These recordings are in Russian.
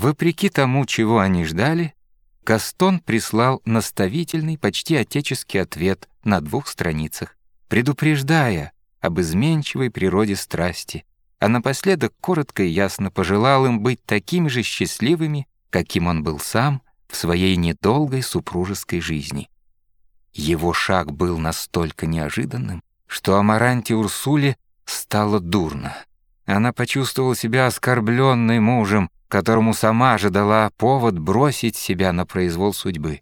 Вопреки тому, чего они ждали, Гастон прислал наставительный, почти отеческий ответ на двух страницах, предупреждая об изменчивой природе страсти, а напоследок коротко и ясно пожелал им быть такими же счастливыми, каким он был сам в своей недолгой супружеской жизни. Его шаг был настолько неожиданным, что Амаранте Урсуле стало дурно. Она почувствовала себя оскорбленной мужем, которому сама же дала повод бросить себя на произвол судьбы.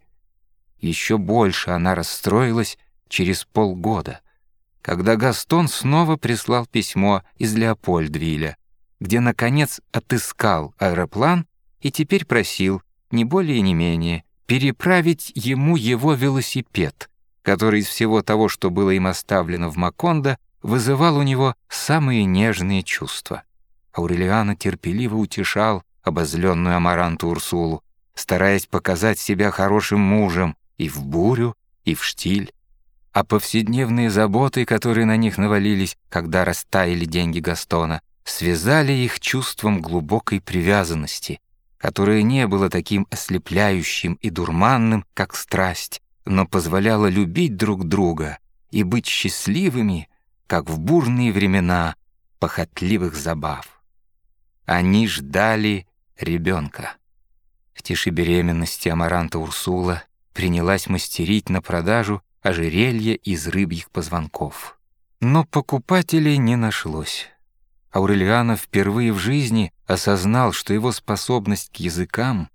Еще больше она расстроилась через полгода, когда Гастон снова прислал письмо из Леопольдвиля, где, наконец, отыскал аэроплан и теперь просил, не более и не менее, переправить ему его велосипед, который из всего того, что было им оставлено в Макондо, вызывал у него самые нежные чувства. Аурелиана терпеливо утешал обозленную Амаранту Урсулу, стараясь показать себя хорошим мужем и в бурю, и в штиль. А повседневные заботы, которые на них навалились, когда растаяли деньги Гастона, связали их чувством глубокой привязанности, которое не было таким ослепляющим и дурманным, как страсть, но позволяло любить друг друга и быть счастливыми, как в бурные времена похотливых забав. Они ждали ребенка. В тиши беременности Амаранта Урсула принялась мастерить на продажу ожерелье из рыбьих позвонков. Но покупателей не нашлось. Аурелиано впервые в жизни осознал, что его способность к языкам,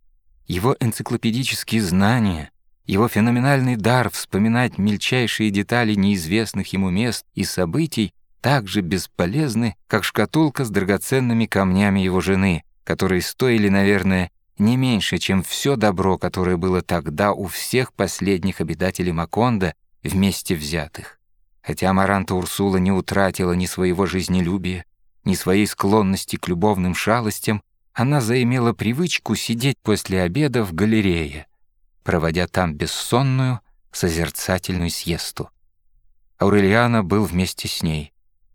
его энциклопедические знания, его феноменальный дар вспоминать мельчайшие детали неизвестных ему мест и событий так же бесполезны, как шкатулка с драгоценными камнями его жены, которые стоили, наверное, не меньше, чем все добро, которое было тогда у всех последних обитателей Маконда вместе взятых. Хотя Маранта Урсула не утратила ни своего жизнелюбия, ни своей склонности к любовным шалостям, она заимела привычку сидеть после обеда в галерее, проводя там бессонную, созерцательную сьесту. Аурельяна был вместе с ней.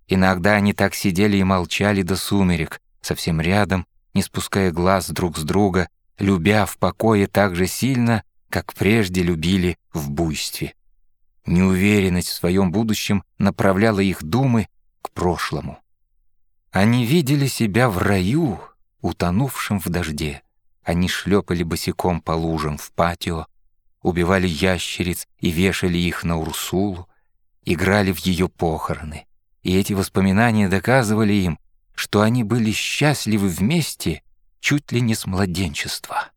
Иногда они так сидели и молчали до сумерек, совсем рядом, не спуская глаз друг с друга, любя в покое так же сильно, как прежде любили в буйстве. Неуверенность в своем будущем направляла их думы к прошлому. Они видели себя в раю, утонувшем в дожде. Они шлепали босиком по лужам в патио, убивали ящериц и вешали их на Урсулу, играли в ее похороны. И эти воспоминания доказывали им, что они были счастливы вместе чуть ли не с младенчества.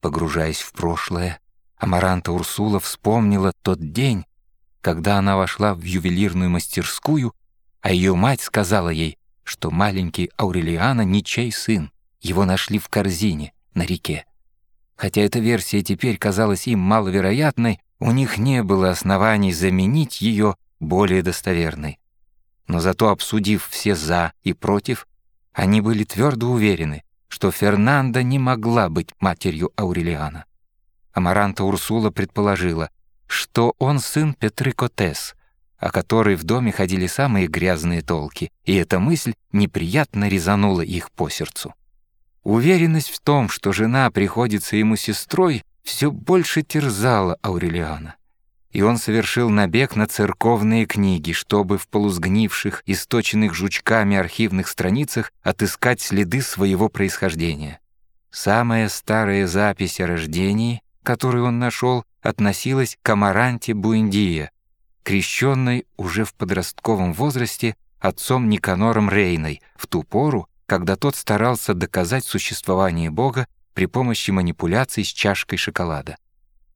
Погружаясь в прошлое, Амаранта Урсула вспомнила тот день, когда она вошла в ювелирную мастерскую, а ее мать сказала ей, что маленький Аурелиана ничей сын, его нашли в корзине на реке. Хотя эта версия теперь казалась им маловероятной, у них не было оснований заменить ее более достоверной. Но зато обсудив все «за» и «против», они были твердо уверены, что Фернанда не могла быть матерью Аурелиана. Амаранта Урсула предположила, что он сын Петры Котес, о которой в доме ходили самые грязные толки, и эта мысль неприятно резанула их по сердцу. Уверенность в том, что жена приходится ему сестрой, все больше терзала Аурелиана. И он совершил набег на церковные книги, чтобы в полузгнивших, источенных жучками архивных страницах отыскать следы своего происхождения. Самая старая запись о рождении, которую он нашел, относилась к Амаранте Буэндия, крещенной уже в подростковом возрасте отцом Никанором Рейной, в ту пору, когда тот старался доказать существование Бога при помощи манипуляций с чашкой шоколада.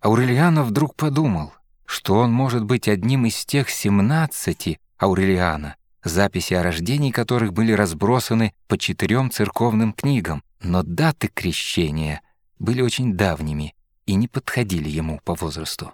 Аурельяно вдруг подумал, что он может быть одним из тех семнадцати Аурелиана, записи о рождении которых были разбросаны по четырем церковным книгам, но даты крещения были очень давними и не подходили ему по возрасту.